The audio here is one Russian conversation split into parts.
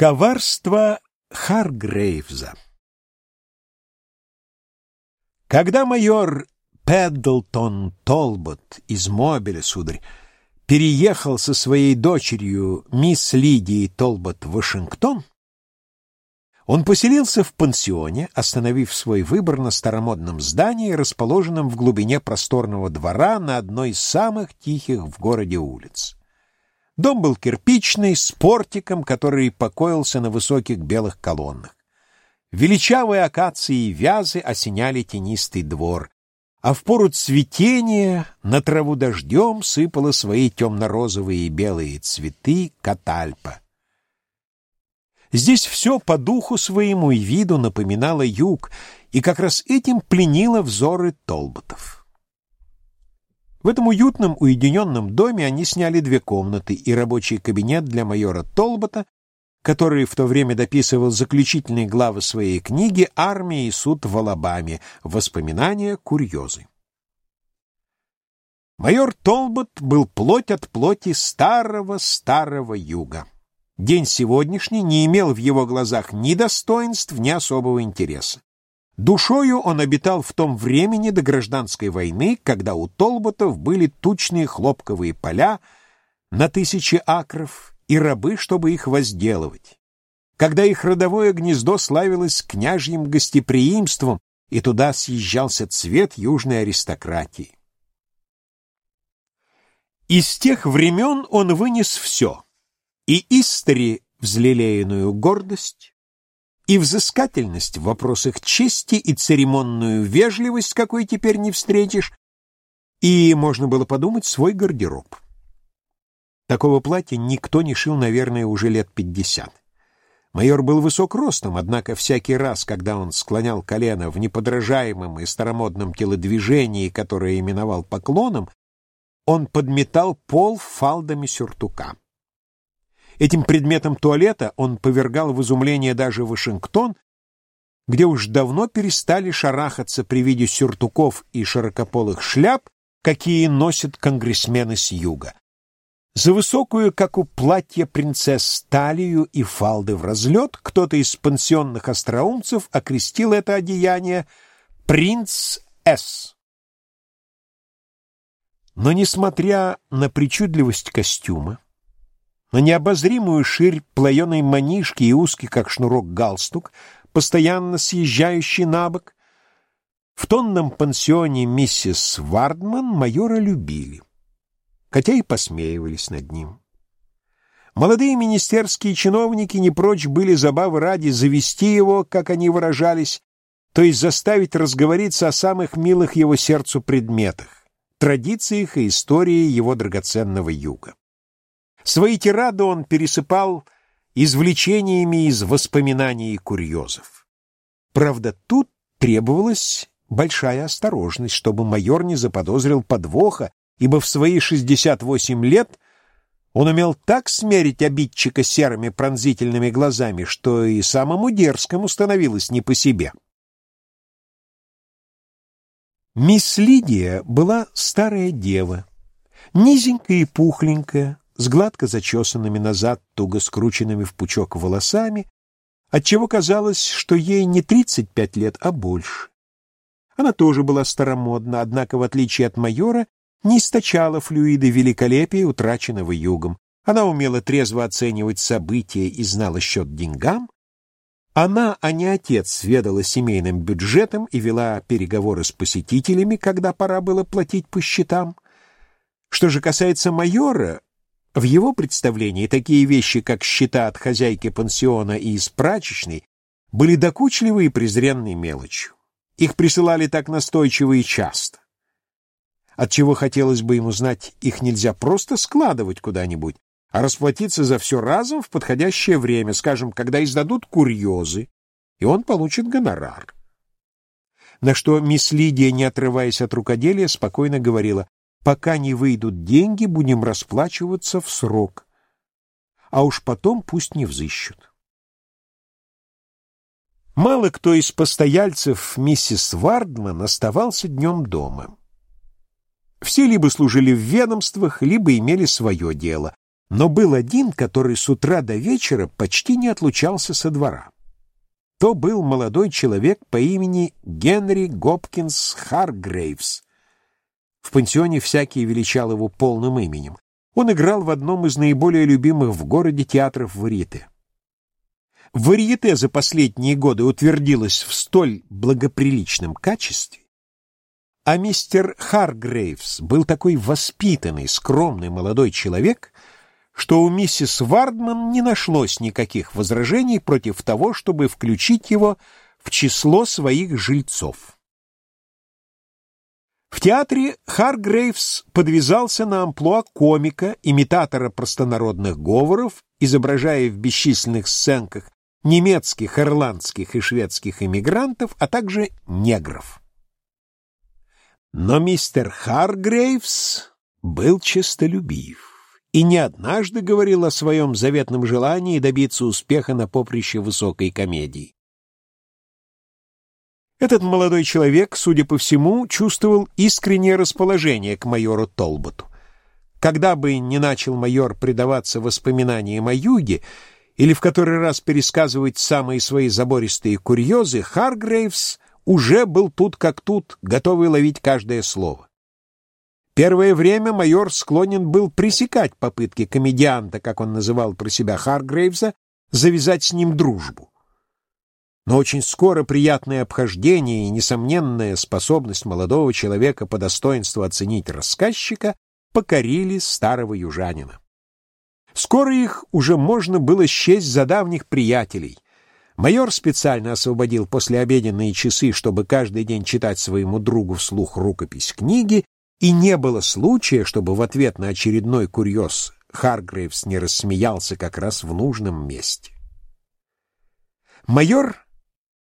Коварство Харгрейвза Когда майор Пэддлтон Толбот из Мобиля, сударь, переехал со своей дочерью, мисс Лидией Толбот, в Вашингтон, он поселился в пансионе, остановив свой выбор на старомодном здании, расположенном в глубине просторного двора на одной из самых тихих в городе улиц. Дом был кирпичный, с портиком, который покоился на высоких белых колоннах. Величавые акации и вязы осеняли тенистый двор, а в пору цветения на траву дождем сыпала свои темно-розовые и белые цветы катальпа. Здесь все по духу своему и виду напоминало юг, и как раз этим пленило взоры Толботов. В этом уютном, уединенном доме они сняли две комнаты и рабочий кабинет для майора Толбота, который в то время дописывал заключительные главы своей книги «Армия и суд в Алабаме. Воспоминания, курьезы». Майор Толбот был плоть от плоти старого-старого юга. День сегодняшний не имел в его глазах ни достоинств, ни особого интереса. Душою он обитал в том времени до гражданской войны, когда у Толботов были тучные хлопковые поля на тысячи акров и рабы, чтобы их возделывать. Когда их родовое гнездо славилось княжьим гостеприимством, и туда съезжался цвет южной аристократии. Из тех времен он вынес все — и истори взлелеянную гордость, и взыскательность в вопросах чести, и церемонную вежливость, какой теперь не встретишь, и, можно было подумать, свой гардероб. Такого платья никто не шил, наверное, уже лет пятьдесят. Майор был высок ростом, однако всякий раз, когда он склонял колено в неподражаемом и старомодном телодвижении, которое именовал поклоном, он подметал пол фалдами сюртука. Этим предметом туалета он повергал в изумление даже Вашингтон, где уж давно перестали шарахаться при виде сюртуков и широкополых шляп, какие носят конгрессмены с юга. За высокую, как у платья принцесс, талию и фалды в разлет кто-то из пансионных остроумцев окрестил это одеяние «Принц С». Но, несмотря на причудливость костюма, на необозримую ширь плаеной манишки и узкий, как шнурок, галстук, постоянно съезжающий на бок. В тонном пансионе миссис Вардман майора любили, хотя и посмеивались над ним. Молодые министерские чиновники не прочь были забавы ради завести его, как они выражались, то есть заставить разговориться о самых милых его сердцу предметах, традициях и истории его драгоценного юга. Свои тирады он пересыпал извлечениями из воспоминаний и курьезов. Правда, тут требовалась большая осторожность, чтобы майор не заподозрил подвоха, ибо в свои 68 лет он умел так смерить обидчика серыми пронзительными глазами, что и самому дерзкому становилось не по себе. Мисс Лидия была старая дева, низенькая и пухленькая, с гладко зачесанными назад, туго скрученными в пучок волосами, отчего казалось, что ей не 35 лет, а больше. Она тоже была старомодна, однако, в отличие от майора, не источала флюиды великолепия, утраченного югом. Она умела трезво оценивать события и знала счет деньгам. Она, а не отец, ведала семейным бюджетом и вела переговоры с посетителями, когда пора было платить по счетам. Что же касается майора, в его представлении такие вещи, как счета от хозяйки пансиона и из прачечной, были докучливой и презренной мелочью. Их присылали так настойчиво и часто. Отчего хотелось бы ему знать, их нельзя просто складывать куда-нибудь, а расплатиться за все разом в подходящее время, скажем, когда издадут курьезы, и он получит гонорар. На что мисс Лидия, не отрываясь от рукоделия, спокойно говорила, Пока не выйдут деньги, будем расплачиваться в срок. А уж потом пусть не взыщут. Мало кто из постояльцев миссис Вардман оставался днем дома. Все либо служили в ведомствах, либо имели свое дело. Но был один, который с утра до вечера почти не отлучался со двора. То был молодой человек по имени Генри Гопкинс Харгрейвс. В пансионе всякий величал его полным именем. Он играл в одном из наиболее любимых в городе театров варьете. Варьете за последние годы утвердилось в столь благоприличном качестве, а мистер Харгрейвс был такой воспитанный, скромный молодой человек, что у миссис Вардман не нашлось никаких возражений против того, чтобы включить его в число своих жильцов. В театре Харгрейвс подвязался на амплуа комика, имитатора простонародных говоров, изображая в бесчисленных сценках немецких, ирландских и шведских эмигрантов, а также негров. Но мистер Харгрейвс был честолюбив и не однажды говорил о своем заветном желании добиться успеха на поприще высокой комедии. Этот молодой человек, судя по всему, чувствовал искреннее расположение к майору Толботу. Когда бы не начал майор предаваться воспоминаниям о юге или в который раз пересказывать самые свои забористые курьезы, Харгрейвс уже был тут как тут, готовый ловить каждое слово. Первое время майор склонен был пресекать попытки комедианта, как он называл про себя Харгрейвса, завязать с ним дружбу. Но очень скоро приятное обхождение и несомненная способность молодого человека по достоинству оценить рассказчика покорили старого южанина. Скоро их уже можно было счесть за давних приятелей. Майор специально освободил послеобеденные часы, чтобы каждый день читать своему другу вслух рукопись книги, и не было случая, чтобы в ответ на очередной курьез Харгрейвс не рассмеялся как раз в нужном месте. Майор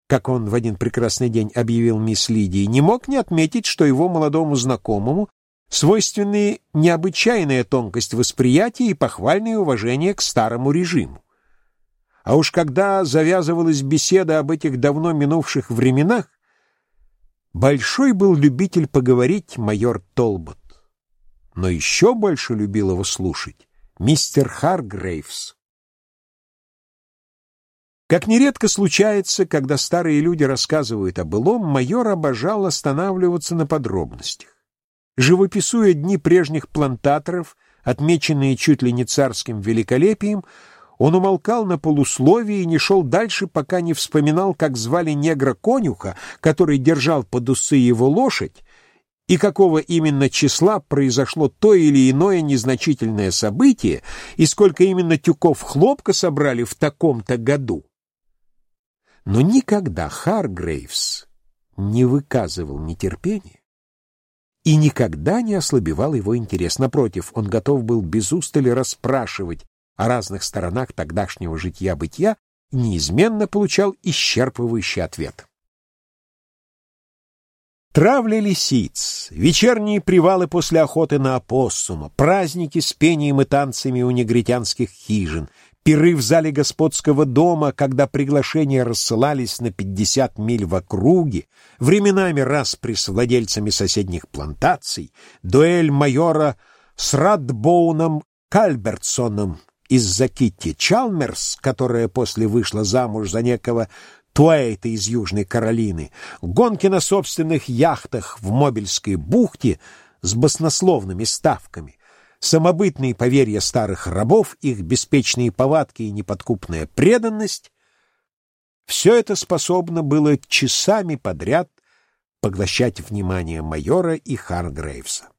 как он в один прекрасный день объявил мисс Лидии, не мог не отметить, что его молодому знакомому свойственны необычайная тонкость восприятия и похвальное уважение к старому режиму. А уж когда завязывалась беседа об этих давно минувших временах, большой был любитель поговорить майор Толбот. Но еще больше любил его слушать мистер Харгрейвс. Как нередко случается, когда старые люди рассказывают о былом, майор обожал останавливаться на подробностях. Живописуя дни прежних плантаторов, отмеченные чуть ли не царским великолепием, он умолкал на полусловии и не шел дальше, пока не вспоминал, как звали негра-конюха, который держал под усы его лошадь, и какого именно числа произошло то или иное незначительное событие, и сколько именно тюков хлопка собрали в таком-то году. Но никогда Харгрейвс не выказывал нетерпения и никогда не ослабевал его интерес. Напротив, он готов был без устали расспрашивать о разных сторонах тогдашнего житья-бытия и неизменно получал исчерпывающий ответ. Травля лисиц, вечерние привалы после охоты на опоссума, праздники с пением и танцами у негритянских хижин, пиры в зале господского дома, когда приглашения рассылались на пятьдесят миль в округе, временами распри с владельцами соседних плантаций, дуэль майора с Радбоуном Кальбертсоном из-за Китти Чалмерс, которая после вышла замуж за некого Туэйта из Южной Каролины, гонки на собственных яхтах в Мобильской бухте с баснословными ставками — самобытные поверья старых рабов, их беспечные повадки и неподкупная преданность — все это способно было часами подряд поглощать внимание майора и Харгрейвса.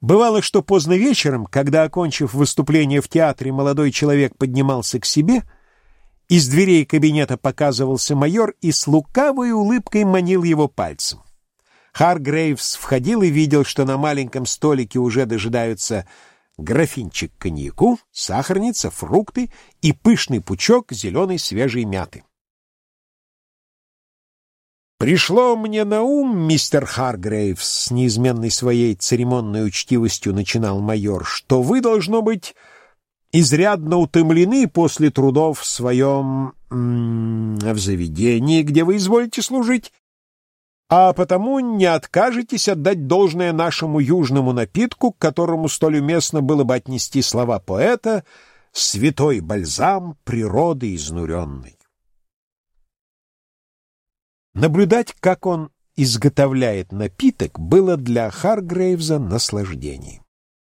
Бывало, что поздно вечером, когда, окончив выступление в театре, молодой человек поднимался к себе, из дверей кабинета показывался майор и с лукавой улыбкой манил его пальцем. Харгрейвс входил и видел, что на маленьком столике уже дожидаются графинчик коньяку, сахарница, фрукты и пышный пучок зеленой свежей мяты. «Пришло мне на ум, мистер Харгрейвс, с неизменной своей церемонной учтивостью начинал майор, что вы, должно быть, изрядно утомлены после трудов в своем... в заведении, где вы изволите служить, а потому не откажетесь отдать должное нашему южному напитку, к которому столь уместно было бы отнести слова поэта «святой бальзам природы изнуренной». Наблюдать, как он изготовляет напиток, было для Харгрейвза наслаждением.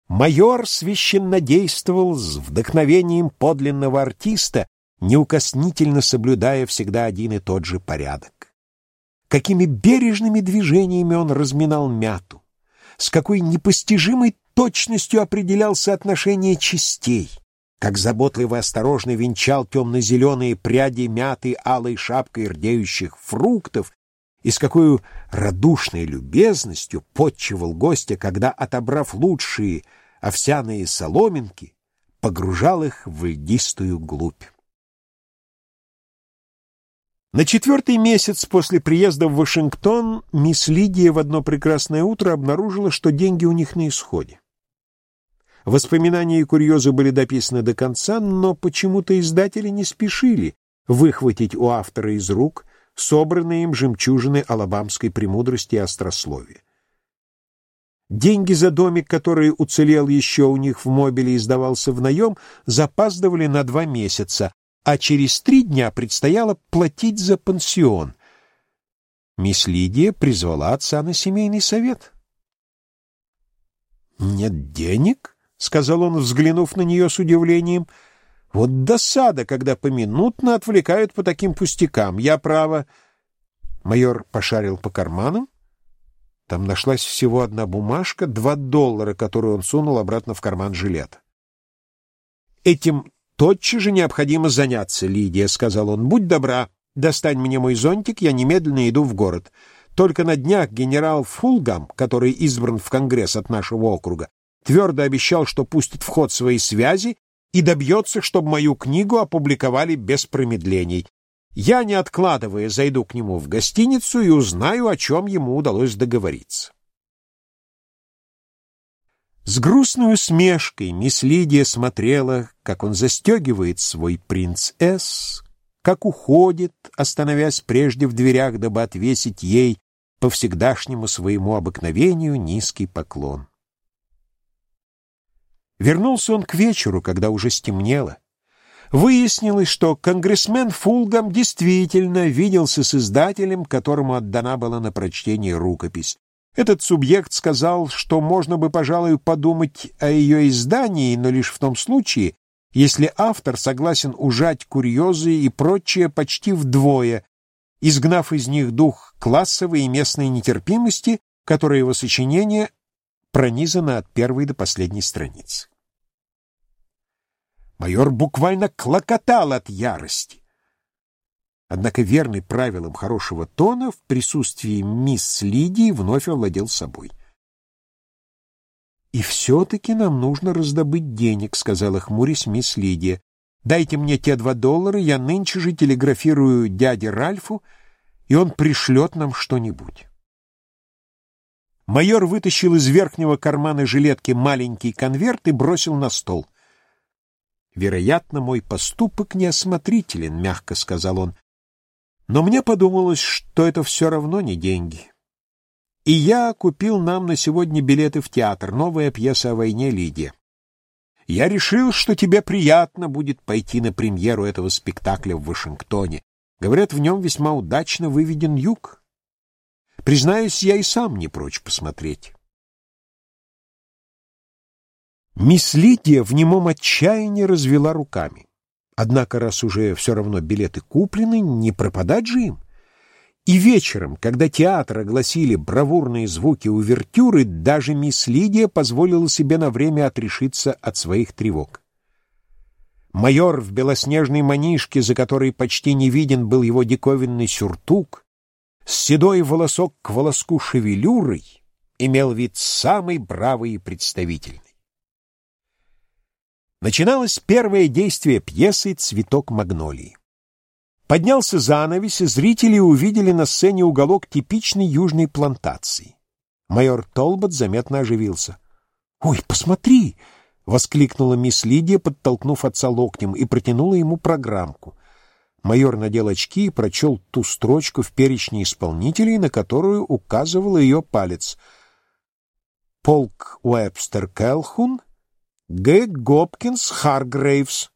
Майор священно действовал с вдохновением подлинного артиста, неукоснительно соблюдая всегда один и тот же порядок какими бережными движениями он разминал мяту, с какой непостижимой точностью определял соотношение частей, как заботливо осторожно венчал темно-зеленые пряди мяты алой шапкой рдеющих фруктов и с какой радушной любезностью подчивал гостя, когда, отобрав лучшие овсяные соломинки, погружал их в льдистую глубь. На четвертый месяц после приезда в Вашингтон мисс Лидия в одно прекрасное утро обнаружила, что деньги у них на исходе. Воспоминания и курьезы были дописаны до конца, но почему-то издатели не спешили выхватить у автора из рук собранные им жемчужины алабамской премудрости и острословия. Деньги за домик, который уцелел еще у них в мобиле и сдавался в наем, запаздывали на два месяца, а через три дня предстояло платить за пансион. Мисс Лидия призвала отца на семейный совет. «Нет денег?» — сказал он, взглянув на нее с удивлением. «Вот досада, когда поминутно отвлекают по таким пустякам. Я, право...» Майор пошарил по карманам. Там нашлась всего одна бумажка, два доллара, которую он сунул обратно в карман жилета. Этим «Тотчас же необходимо заняться, Лидия», — сказал он. «Будь добра, достань мне мой зонтик, я немедленно иду в город. Только на днях генерал Фулгам, который избран в Конгресс от нашего округа, твердо обещал, что пустит в ход свои связи и добьется, чтобы мою книгу опубликовали без промедлений. Я, не откладывая, зайду к нему в гостиницу и узнаю, о чем ему удалось договориться». С грустной усмешкой мисс Лидия смотрела, как он застегивает свой принц С, как уходит, остановясь прежде в дверях, дабы отвесить ей по всегдашнему своему обыкновению низкий поклон. Вернулся он к вечеру, когда уже стемнело. Выяснилось, что конгрессмен Фулгам действительно виделся с издателем, которому отдана была на прочтение рукопись. Этот субъект сказал, что можно бы, пожалуй, подумать о ее издании, но лишь в том случае, если автор согласен ужать курьезы и прочее почти вдвое, изгнав из них дух классовой и местной нетерпимости, которая его сочинение пронизано от первой до последней страницы. Майор буквально клокотал от ярости. Однако верный правилам хорошего тона в присутствии мисс Лидии вновь овладел собой. «И все-таки нам нужно раздобыть денег», — сказала хмурясь мисс Лидия. «Дайте мне те два доллара, я нынче же телеграфирую дяде Ральфу, и он пришлет нам что-нибудь». Майор вытащил из верхнего кармана жилетки маленький конверт и бросил на стол. «Вероятно, мой поступок неосмотрителен», — мягко сказал он. Но мне подумалось, что это все равно не деньги. И я купил нам на сегодня билеты в театр, новая пьеса о войне Лидия. Я решил, что тебе приятно будет пойти на премьеру этого спектакля в Вашингтоне. Говорят, в нем весьма удачно выведен юг. Признаюсь, я и сам не прочь посмотреть. Мисс Лидия в немом отчаянии развела руками. Однако, раз уже все равно билеты куплены, не пропадать же им. И вечером, когда театр огласили бравурные звуки увертюры, даже мисс Лидия позволила себе на время отрешиться от своих тревог. Майор в белоснежной манишке, за которой почти не виден был его диковинный сюртук, с седой волосок к волоску шевелюрой, имел вид самый бравый и представительный. Начиналось первое действие пьесы «Цветок магнолии». Поднялся занавес, и зрители увидели на сцене уголок типичной южной плантации. Майор Толбот заметно оживился. «Ой, посмотри!» — воскликнула мисс Лидия, подтолкнув отца локтем, и протянула ему программку. Майор надел очки и прочел ту строчку в перечне исполнителей, на которую указывал ее палец. Полк Уэбстер Келхун, Г. Гопкинс Харгрейвс.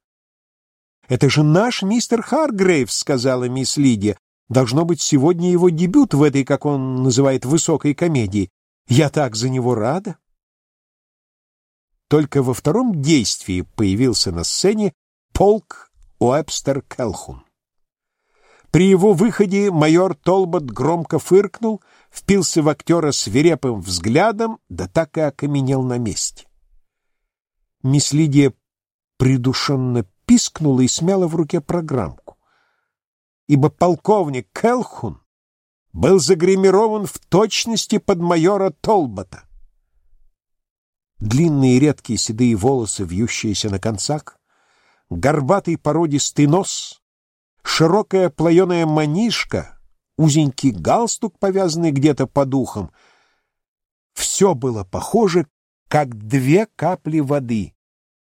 «Это же наш мистер Харгрейвс», — сказала мисс Лидия. «Должно быть, сегодня его дебют в этой, как он называет, высокой комедии. Я так за него рада». Только во втором действии появился на сцене полк Уэбстер Келхун. При его выходе майор Толбот громко фыркнул, впился в актера свирепым взглядом, да так и окаменел на месте. Мисс Лидия придушенно пискнула и смяла в руке программку, ибо полковник Келхун был загримирован в точности под майора Толбота. Длинные редкие седые волосы, вьющиеся на концах, горбатый породистый нос — широкая плаеная манишка, узенький галстук, повязанный где-то по духам. Все было похоже, как две капли воды.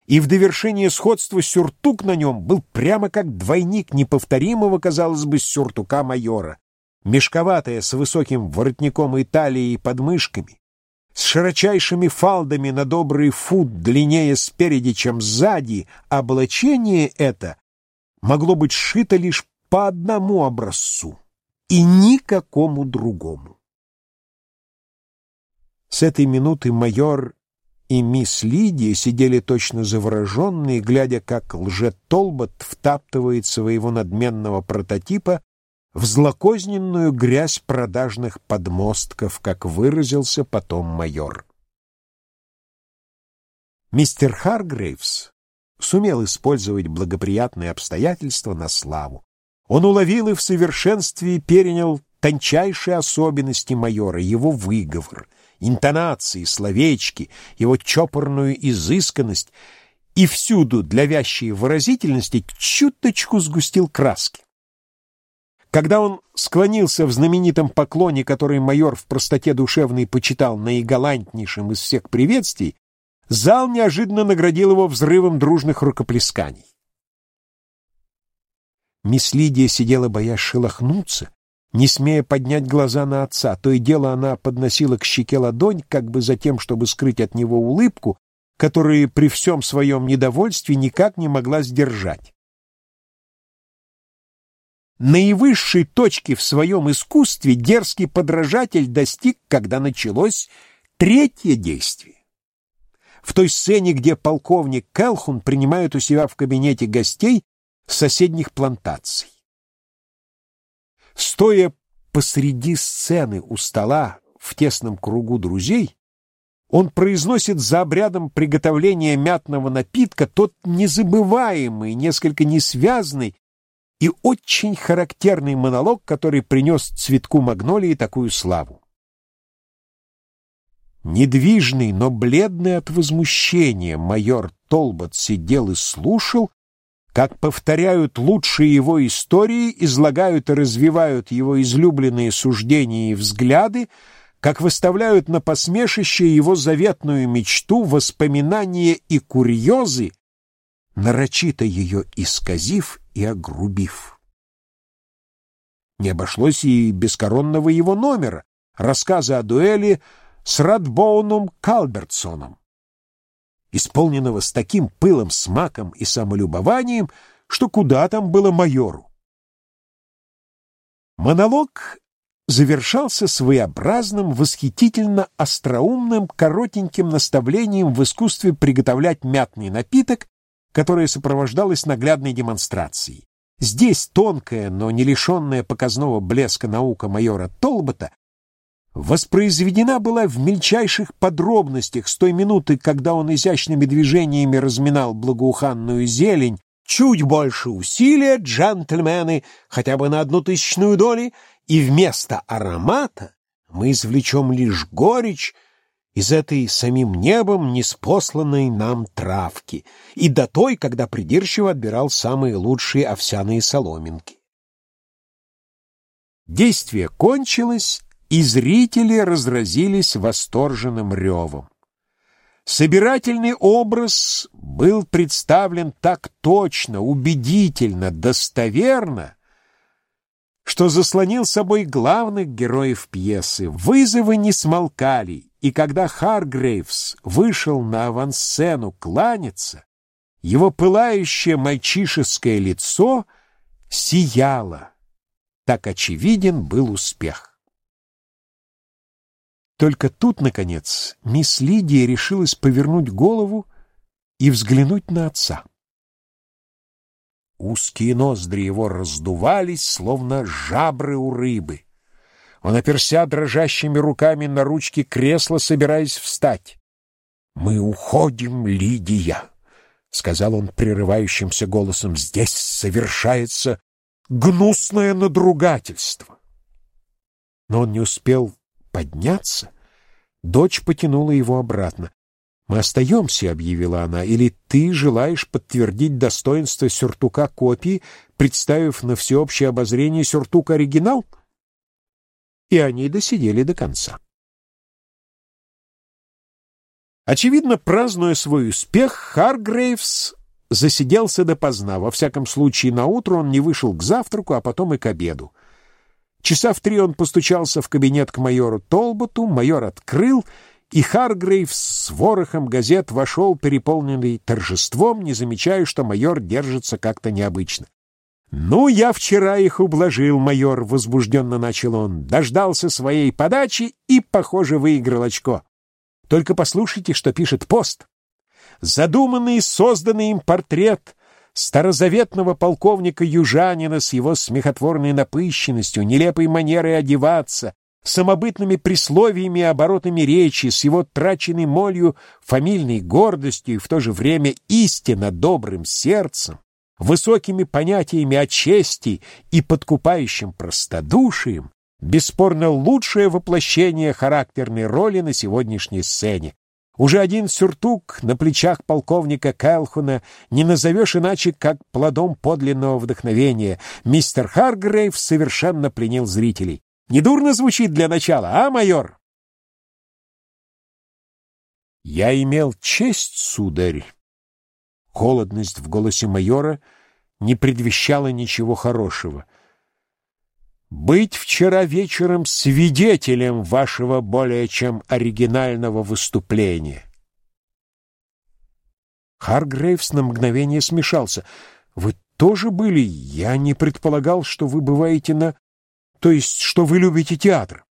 И в довершение сходства сюртук на нем был прямо как двойник неповторимого, казалось бы, сюртука майора. Мешковатая, с высоким воротником и талией под мышками, с широчайшими фалдами на добрый фут длиннее спереди, чем сзади, облачение это могло быть сшито лишь по одному образцу и никакому другому. С этой минуты майор и мисс Лидия сидели точно завороженные, глядя, как лже-толбот втаптывает своего надменного прототипа в злокозненную грязь продажных подмостков, как выразился потом майор. Мистер Харгрейвс сумел использовать благоприятные обстоятельства на славу. Он уловил и в совершенстве перенял тончайшие особенности майора, его выговор, интонации, словечки, его чопорную изысканность и всюду для вящей выразительности чуточку сгустил краски. Когда он склонился в знаменитом поклоне, который майор в простоте душевной почитал наигалантнейшим из всех приветствий, Зал неожиданно наградил его взрывом дружных рукоплесканий. Мисс Лидия сидела, боясь шелохнуться, не смея поднять глаза на отца. То и дело она подносила к щеке ладонь, как бы за тем, чтобы скрыть от него улыбку, которую при всем своем недовольстве никак не могла сдержать. Наивысшей точки в своем искусстве дерзкий подражатель достиг, когда началось третье действие в той сцене, где полковник Келхун принимает у себя в кабинете гостей соседних плантаций. Стоя посреди сцены у стола в тесном кругу друзей, он произносит за обрядом приготовления мятного напитка тот незабываемый, несколько несвязный и очень характерный монолог, который принес цветку магнолии такую славу. Недвижный, но бледный от возмущения майор Толбот сидел и слушал, как повторяют лучшие его истории, излагают и развивают его излюбленные суждения и взгляды, как выставляют на посмешище его заветную мечту, воспоминания и курьезы, нарочито ее исказив и огрубив. Не обошлось и без коронного его номера, рассказа о дуэли с Радбоуном Калбертсоном, исполненного с таким пылом, смаком и самолюбованием, что куда там было майору. Монолог завершался своеобразным, восхитительно остроумным, коротеньким наставлением в искусстве приготовлять мятный напиток, которое сопровождалось наглядной демонстрацией. Здесь тонкая, но не лишенная показного блеска наука майора Толбота воспроизведена была в мельчайших подробностях с той минуты, когда он изящными движениями разминал благоуханную зелень, чуть больше усилия, джентльмены, хотя бы на одну тысячную доли, и вместо аромата мы извлечем лишь горечь из этой самим небом неспосланной нам травки, и до той, когда придирчиво отбирал самые лучшие овсяные соломинки. Действие кончилось, и зрители разразились восторженным ревом. Собирательный образ был представлен так точно, убедительно, достоверно, что заслонил собой главных героев пьесы. Вызовы не смолкали, и когда Харгрейвс вышел на авансцену кланяться, его пылающее мальчишеское лицо сияло. Так очевиден был успех. Только тут, наконец, мисс Лидия решилась повернуть голову и взглянуть на отца. Узкие ноздри его раздувались, словно жабры у рыбы. Он оперся дрожащими руками на ручки кресла, собираясь встать. «Мы уходим, Лидия!» — сказал он прерывающимся голосом. «Здесь совершается гнусное надругательство!» Но он не успел подняться. Дочь потянула его обратно. «Мы остаемся», — объявила она, — «или ты желаешь подтвердить достоинство сюртука копии, представив на всеобщее обозрение сюртук-оригинал?» И они досидели до конца. Очевидно, празднуя свой успех, Харгрейвс засиделся допоздна. Во всяком случае, на утро он не вышел к завтраку, а потом и к обеду. Часа в три он постучался в кабинет к майору Толботу, майор открыл — и Харгрейв с ворохом газет вошел, переполненный торжеством, не замечая, что майор держится как-то необычно. «Ну, я вчера их ублажил, майор», — возбужденно начал он, дождался своей подачи и, похоже, выиграл очко. Только послушайте, что пишет пост. Задуманный созданный им портрет старозаветного полковника-южанина с его смехотворной напыщенностью, нелепой манерой одеваться, самобытными присловиями и оборотами речи, с его траченной молью, фамильной гордостью и в то же время истинно добрым сердцем, высокими понятиями о чести и подкупающим простодушием, бесспорно лучшее воплощение характерной роли на сегодняшней сцене. Уже один сюртук на плечах полковника Кэлхуна не назовешь иначе, как плодом подлинного вдохновения. Мистер Харгрейв совершенно пленил зрителей. Недурно звучит для начала, а, майор? Я имел честь, сударь. Холодность в голосе майора не предвещала ничего хорошего. Быть вчера вечером свидетелем вашего более чем оригинального выступления. Харгрейвс на мгновение смешался. Вы тоже были? Я не предполагал, что вы бываете на то есть, что вы любите театр.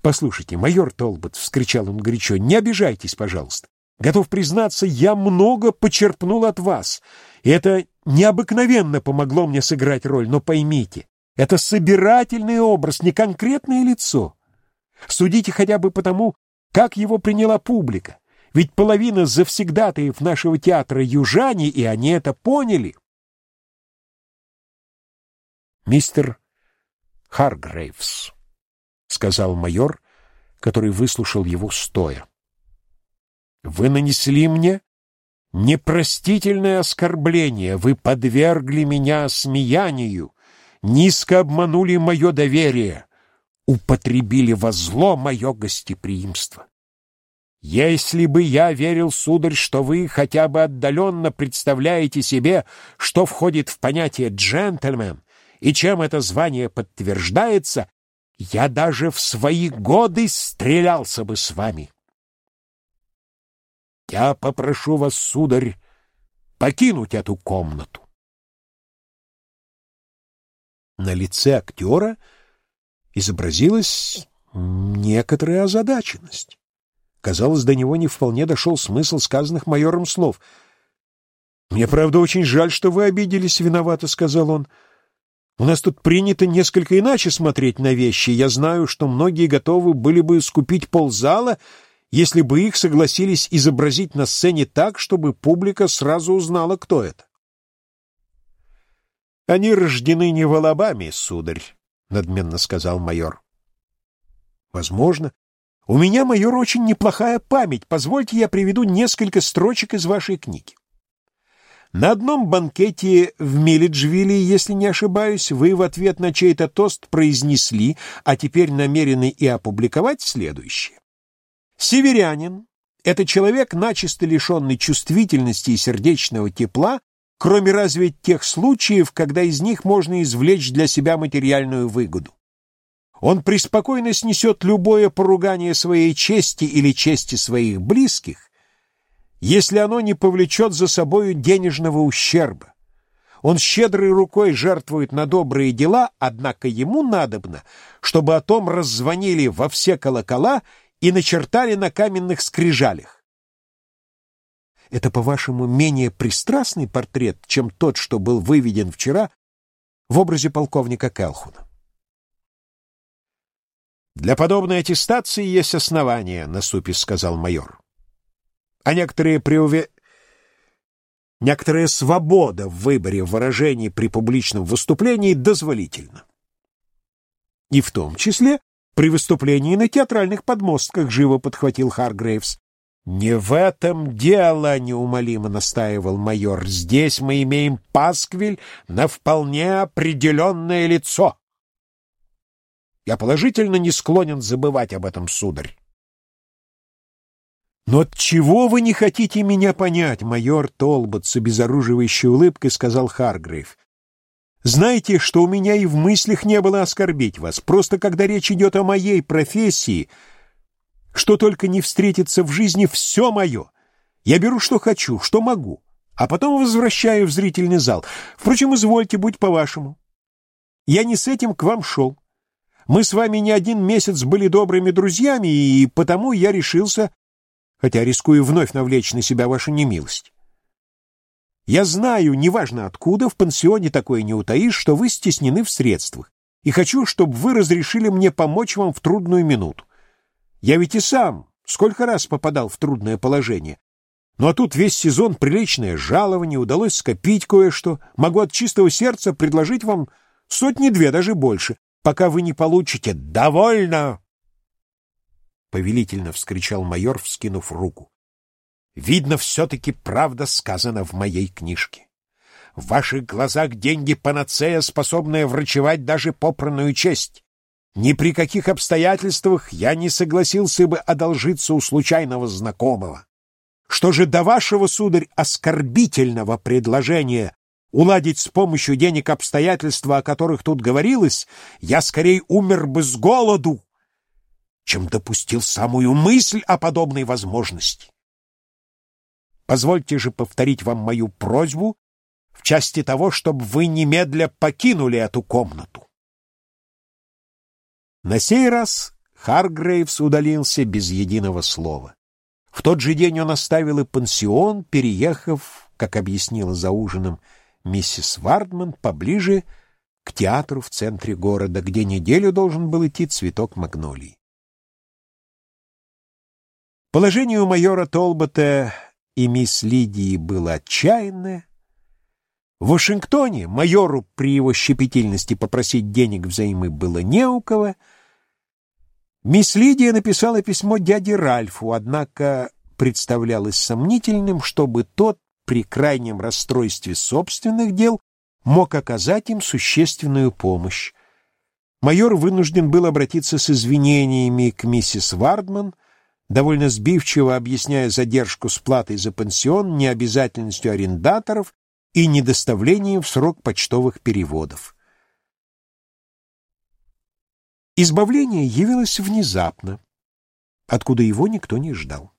Послушайте, майор Толбот, — вскричал он горячо, — не обижайтесь, пожалуйста. Готов признаться, я много почерпнул от вас, это необыкновенно помогло мне сыграть роль, но поймите, это собирательный образ, не конкретное лицо. Судите хотя бы потому, как его приняла публика. Ведь половина завсегдатаев нашего театра южане, и они это поняли. Мистер Харгрейвс, — сказал майор, который выслушал его стоя. — Вы нанесли мне непростительное оскорбление, вы подвергли меня смеянию, низко обманули мое доверие, употребили во зло мое гостеприимство. Если бы я верил, сударь, что вы хотя бы отдаленно представляете себе, что входит в понятие «джентльмен», и чем это звание подтверждается, я даже в свои годы стрелялся бы с вами. Я попрошу вас, сударь, покинуть эту комнату. На лице актера изобразилась некоторая озадаченность. Казалось, до него не вполне дошел смысл сказанных майором слов. «Мне, правда, очень жаль, что вы обиделись, виновато», — сказал он. У нас тут принято несколько иначе смотреть на вещи. Я знаю, что многие готовы были бы скупить ползала, если бы их согласились изобразить на сцене так, чтобы публика сразу узнала, кто это. «Они рождены не волобами, сударь», — надменно сказал майор. «Возможно. У меня, майор, очень неплохая память. Позвольте, я приведу несколько строчек из вашей книги. На одном банкете в Милиджвилле, если не ошибаюсь, вы в ответ на чей-то тост произнесли, а теперь намерены и опубликовать следующее. Северянин, Это человек, начисто лишенный чувствительности и сердечного тепла, кроме разве тех случаев, когда из них можно извлечь для себя материальную выгоду. Он преспокойно снесет любое поругание своей чести или чести своих близких, если оно не повлечет за собою денежного ущерба. Он щедрой рукой жертвует на добрые дела, однако ему надобно, чтобы о том раззвонили во все колокола и начертали на каменных скрижалях. Это, по-вашему, менее пристрастный портрет, чем тот, что был выведен вчера в образе полковника Келхуна? «Для подобной аттестации есть основания», — насупис сказал майор. «А некоторые преуве... Некоторая свобода в выборе выражений при публичном выступлении дозволительна. И в том числе при выступлении на театральных подмостках живо подхватил Харгрейвс. «Не в этом дело», — неумолимо настаивал майор. «Здесь мы имеем пасквиль на вполне определенное лицо». Я положительно не склонен забывать об этом, сударь. «Но от чего вы не хотите меня понять?» — майор Толбот с обезоруживающей улыбкой сказал Харгрейв. «Знаете, что у меня и в мыслях не было оскорбить вас. Просто когда речь идет о моей профессии, что только не встретится в жизни, все мое. Я беру, что хочу, что могу, а потом возвращаю в зрительный зал. Впрочем, извольте, будь по-вашему. Я не с этим к вам шел. Мы с вами не один месяц были добрыми друзьями, и потому я решился хотя рискую вновь навлечь на себя вашу немилость. Я знаю, неважно откуда, в пансионе такое не утаишь, что вы стеснены в средствах, и хочу, чтобы вы разрешили мне помочь вам в трудную минуту. Я ведь и сам сколько раз попадал в трудное положение. Ну а тут весь сезон приличное жалование, удалось скопить кое-что. Могу от чистого сердца предложить вам сотни-две, даже больше, пока вы не получите «довольно» повелительно вскричал майор, вскинув руку. Видно, все-таки правда сказана в моей книжке. В ваших глазах деньги панацея, способная врачевать даже попранную честь. Ни при каких обстоятельствах я не согласился бы одолжиться у случайного знакомого. Что же до вашего, сударь, оскорбительного предложения уладить с помощью денег обстоятельства, о которых тут говорилось, я скорее умер бы с голоду, чем допустил самую мысль о подобной возможности. Позвольте же повторить вам мою просьбу в части того, чтобы вы немедля покинули эту комнату. На сей раз Харгрейвс удалился без единого слова. В тот же день он оставил и пансион, переехав, как объяснила за ужином миссис Вардман, поближе к театру в центре города, где неделю должен был идти цветок магнолии. Положение у майора Толбота и мисс Лидии было отчаянное. В Вашингтоне майору при его щепетильности попросить денег взаймы было не у кого. Мисс Лидия написала письмо дяде Ральфу, однако представлялось сомнительным, чтобы тот при крайнем расстройстве собственных дел мог оказать им существенную помощь. Майор вынужден был обратиться с извинениями к миссис Вардман, довольно сбивчиво объясняя задержку с платой за пансион, необязательностью арендаторов и недоставлением в срок почтовых переводов. Избавление явилось внезапно, откуда его никто не ждал.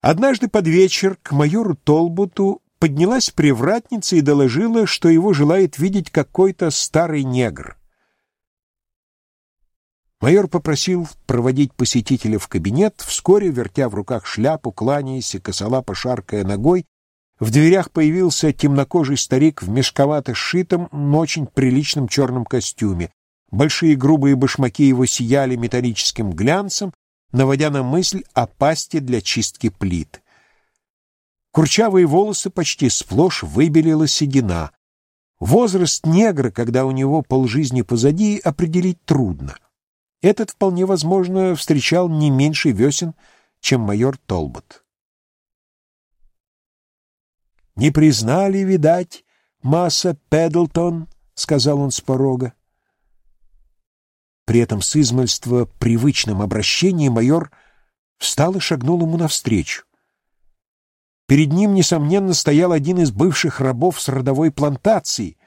Однажды под вечер к майору Толбуту поднялась привратница и доложила, что его желает видеть какой-то старый негр. Майор попросил проводить посетителя в кабинет, вскоре, вертя в руках шляпу, кланяясь и косолапо шаркая ногой, в дверях появился темнокожий старик в мешковато сшитом, но очень приличном черном костюме. Большие грубые башмаки его сияли металлическим глянцем, наводя на мысль о пасте для чистки плит. Курчавые волосы почти сплошь выбелила седина. Возраст негра, когда у него полжизни позади, определить трудно. Этот, вполне возможно, встречал не меньше весен, чем майор Толбот. «Не признали, видать, масса Педлтон», — сказал он с порога. При этом с измольства привычном обращении майор встал и шагнул ему навстречу. Перед ним, несомненно, стоял один из бывших рабов с родовой плантации,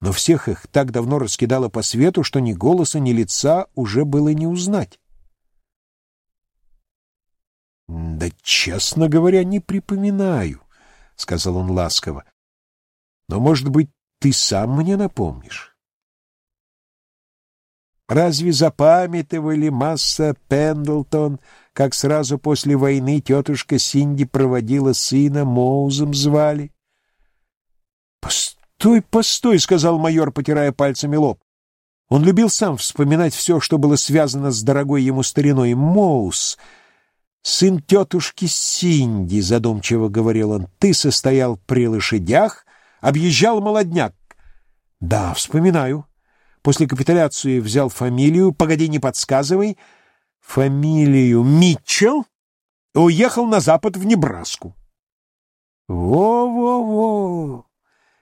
но всех их так давно раскидало по свету, что ни голоса, ни лица уже было не узнать. «Да, честно говоря, не припоминаю», — сказал он ласково. «Но, может быть, ты сам мне напомнишь?» Разве запамятовали масса Пендлтон, как сразу после войны тетушка Синди проводила сына, Моузом звали? «Постой, постой», — сказал майор, потирая пальцами лоб. Он любил сам вспоминать все, что было связано с дорогой ему стариной. «Моуз, сын тетушки Синди», — задумчиво говорил он, — «ты состоял при лошадях, объезжал молодняк». «Да, вспоминаю». После капитуляции взял фамилию, погоди, не подсказывай, фамилию Митчелл и уехал на запад в Небраску. Во-во-во!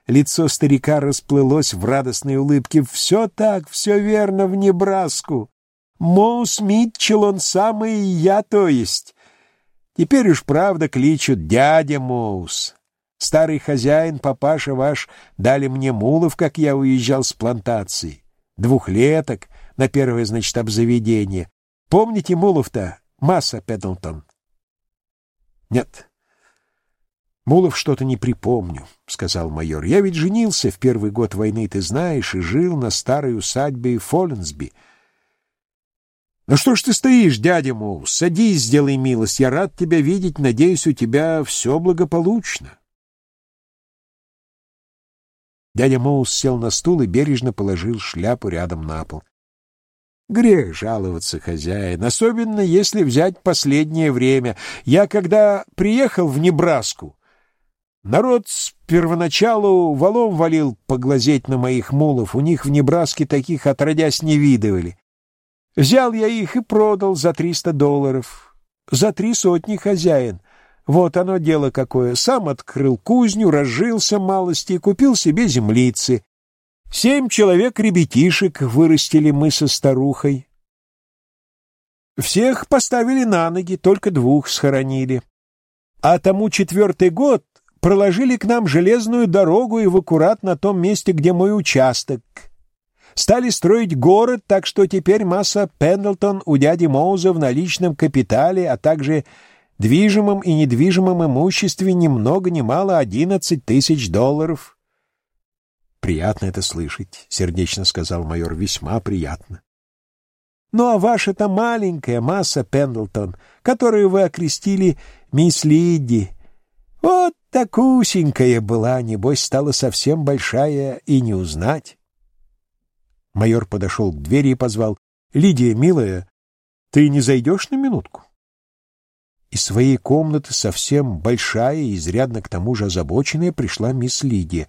Лицо старика расплылось в радостной улыбке. Все так, все верно, в Небраску. Моус Митчелл он самый я, то есть. Теперь уж правда кличут дядя Моус. Старый хозяин, папаша ваш, дали мне мулов, как я уезжал с плантации двухлеток на первое, значит, обзаведение. Помните Мулов-то? Масса Педлтон. Нет. Мулов что-то не припомню, сказал майор. Я ведь женился в первый год войны, ты знаешь, и жил на старой усадьбе Фолленсби. Ну что ж ты стоишь, дядя Мул? Садись, сделай милость. Я рад тебя видеть, надеюсь, у тебя все благополучно. Дядя Моус сел на стул и бережно положил шляпу рядом на пол. Грех жаловаться, хозяин, особенно если взять последнее время. Я когда приехал в Небраску, народ с первоначалу валом валил поглазеть на моих мулов. У них в Небраске таких отродясь не видывали. Взял я их и продал за триста долларов. За три сотни, хозяин. Вот оно дело какое. Сам открыл кузню, разжился малости и купил себе землицы. Семь человек-ребятишек вырастили мы со старухой. Всех поставили на ноги, только двух схоронили. А тому четвертый год проложили к нам железную дорогу и в аккурат на том месте, где мой участок. Стали строить город, так что теперь масса Пендлтон у дяди Моуза в наличном капитале, а также движимом и недвижимом имуществе ни много ни мало одиннадцать тысяч долларов. «Приятно это слышать», — сердечно сказал майор, — «весьма приятно». «Ну а ваша-то маленькая масса, Пендлтон, которую вы окрестили мисс Лидди, вот такусенькая была, небось, стала совсем большая и не узнать». Майор подошел к двери и позвал, «Лидия, милая, ты не зайдешь на минутку?» Из своей комнаты, совсем большая и изрядно к тому же озабоченная, пришла мисс Лидия.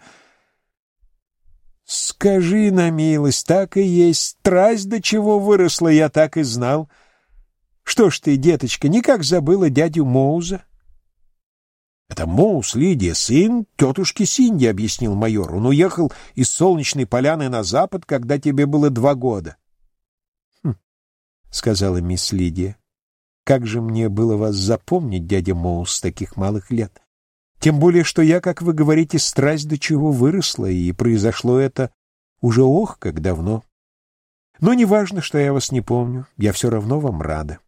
«Скажи на милость, так и есть. Страсть до чего выросла, я так и знал. Что ж ты, деточка, никак забыла дядю Моуза?» «Это Моуз, Лидия, сын тетушки Синди», — объяснил майор. «Он уехал из Солнечной Поляны на запад, когда тебе было два года». «Хм», — сказала мисс Лидия. Как же мне было вас запомнить, дядя Моус, с таких малых лет? Тем более, что я, как вы говорите, страсть до чего выросла, и произошло это уже ох, как давно. Но не важно, что я вас не помню, я все равно вам рада.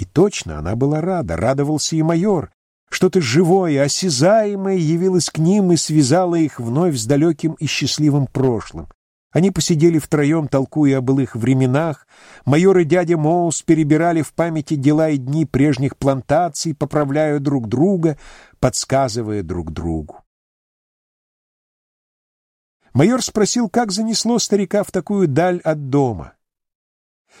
И точно, она была рада, радовался и майор. Что-то живое, осязаемое явилось к ним и связало их вновь с далеким и счастливым прошлым. Они посидели втроем, толкуя о былых временах. Майор и дядя Моус перебирали в памяти дела и дни прежних плантаций, поправляя друг друга, подсказывая друг другу. Майор спросил, как занесло старика в такую даль от дома.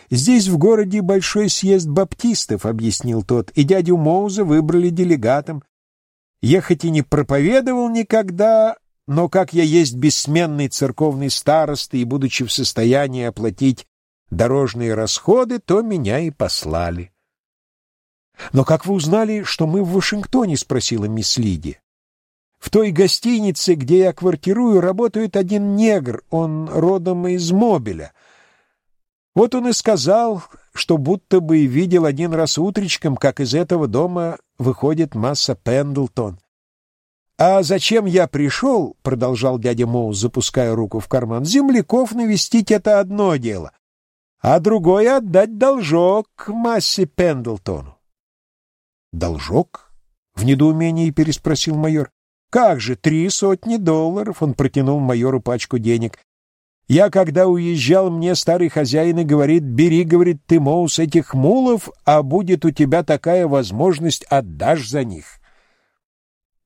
«Здесь в городе большой съезд баптистов», — объяснил тот, — «и дядю Моуза выбрали делегатом. Я хоть и не проповедовал никогда, но как я есть бессменный церковный староста и, будучи в состоянии оплатить дорожные расходы, то меня и послали. «Но как вы узнали, что мы в Вашингтоне?» — спросила мисс Лиди. «В той гостинице, где я квартирую, работает один негр, он родом из Мобиля. Вот он и сказал, что будто бы видел один раз утречком, как из этого дома выходит масса Пендлтон. «А зачем я пришел?» — продолжал дядя Моус, запуская руку в карман. «Земляков навестить — это одно дело, а другое — отдать должок массе Пендлтону». «Должок?» — в недоумении переспросил майор. «Как же, три сотни долларов!» — он протянул майору пачку денег. Я, когда уезжал, мне старый хозяин и говорит, бери, говорит, ты, Моус, этих мулов, а будет у тебя такая возможность, отдашь за них.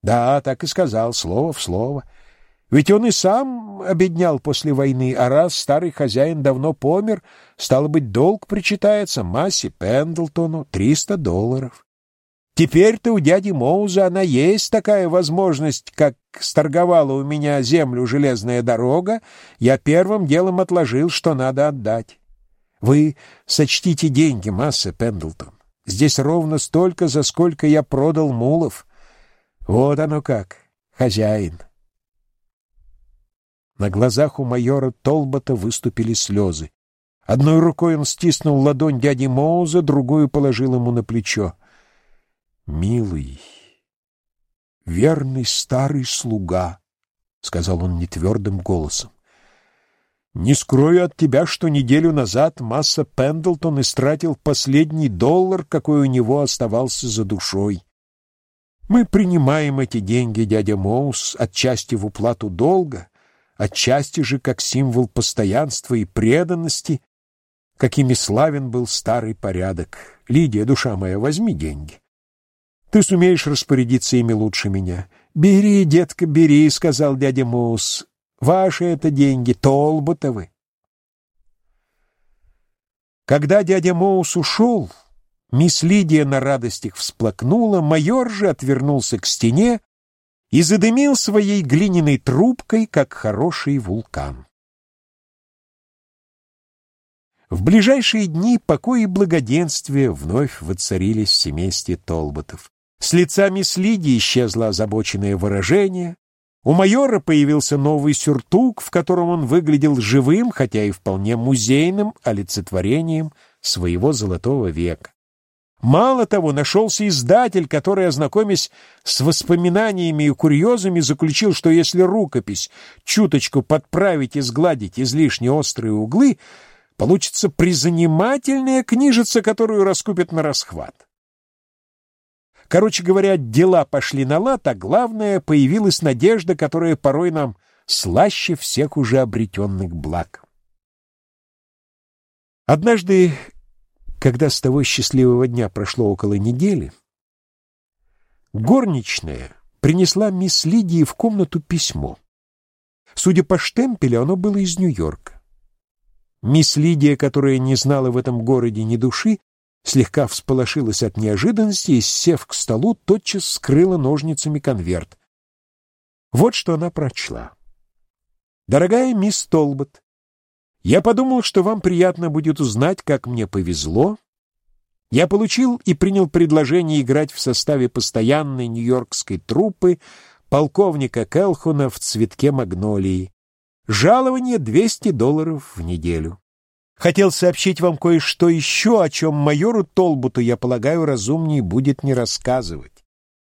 Да, так и сказал, слово в слово. Ведь он и сам обеднял после войны, а раз старый хозяин давно помер, стало быть, долг причитается Массе Пендлтону триста долларов. Теперь-то у дяди Моуза она есть такая возможность, как сторговала у меня землю железная дорога, я первым делом отложил, что надо отдать. Вы сочтите деньги, масса Пендлтон. Здесь ровно столько, за сколько я продал мулов. Вот оно как, хозяин. На глазах у майора Толбота выступили слезы. Одной рукой он стиснул ладонь дяди Моуза, другую положил ему на плечо. «Милый, верный старый слуга», — сказал он нетвердым голосом. «Не скрою от тебя, что неделю назад Масса Пендлтон истратил последний доллар, какой у него оставался за душой. Мы принимаем эти деньги, дядя Моус, отчасти в уплату долга, отчасти же как символ постоянства и преданности, какими славен был старый порядок. Лидия, душа моя, возьми деньги. Ты сумеешь распорядиться ими лучше меня. Бери, детка, бери, сказал дядя Мус. Ваши это деньги, Толботовы. Когда дядя Моус ушел, мисс Лидия на радостях всплакнула, майор же отвернулся к стене и задымил своей глиняной трубкой, как хороший вулкан. В ближайшие дни покой и благоденствие вновь воцарились в семействе Толботов. С лица мисс Лидии исчезло озабоченное выражение. У майора появился новый сюртук, в котором он выглядел живым, хотя и вполне музейным олицетворением своего золотого века. Мало того, нашелся издатель, который, ознакомясь с воспоминаниями и курьезами, заключил, что если рукопись чуточку подправить и сгладить излишне острые углы, получится призанимательная книжица, которую раскупят на расхват. Короче говоря, дела пошли на лад, а главное, появилась надежда, которая порой нам слаще всех уже обретенных благ. Однажды, когда с того счастливого дня прошло около недели, горничная принесла мисс Лидии в комнату письмо. Судя по штемпелю, оно было из Нью-Йорка. Мисс Лидия, которая не знала в этом городе ни души, слегка всполошилась от неожиданности и, сев к столу, тотчас скрыла ножницами конверт. Вот что она прочла. «Дорогая мисс Толбот, я подумал, что вам приятно будет узнать, как мне повезло. Я получил и принял предложение играть в составе постоянной нью-йоркской труппы полковника Келхуна в «Цветке магнолии». Жалование 200 долларов в неделю. Хотел сообщить вам кое-что еще, о чем майору Толбуту, я полагаю, разумнее будет не рассказывать.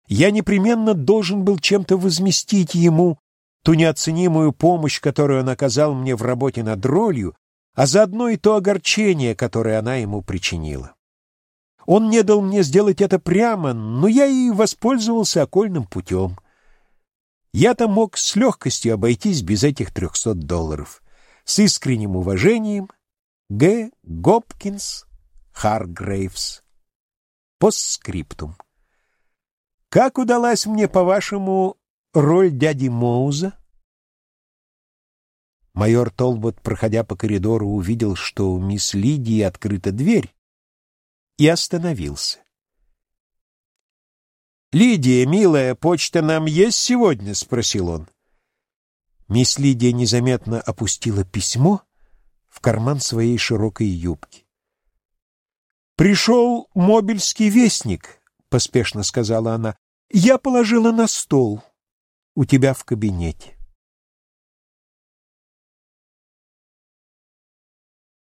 Я непременно должен был чем-то возместить ему ту неоценимую помощь, которую он оказал мне в работе над ролью, а заодно и то огорчение, которое она ему причинила. Он не дал мне сделать это прямо, но я и воспользовался окольным путем. Я-то мог с легкостью обойтись без этих трехсот долларов. С искренним уважением, Г. Гопкинс Харгрейвс. Постскриптум. Как удалась мне, по-вашему, роль дяди Моуза? Майор Толбот, проходя по коридору, увидел, что у мисс Лидии открыта дверь, и остановился. «Лидия, милая, почта нам есть сегодня?» — спросил он. Мисс Лидия незаметно опустила письмо в карман своей широкой юбки. «Пришел мобильский вестник», — поспешно сказала она. «Я положила на стол у тебя в кабинете».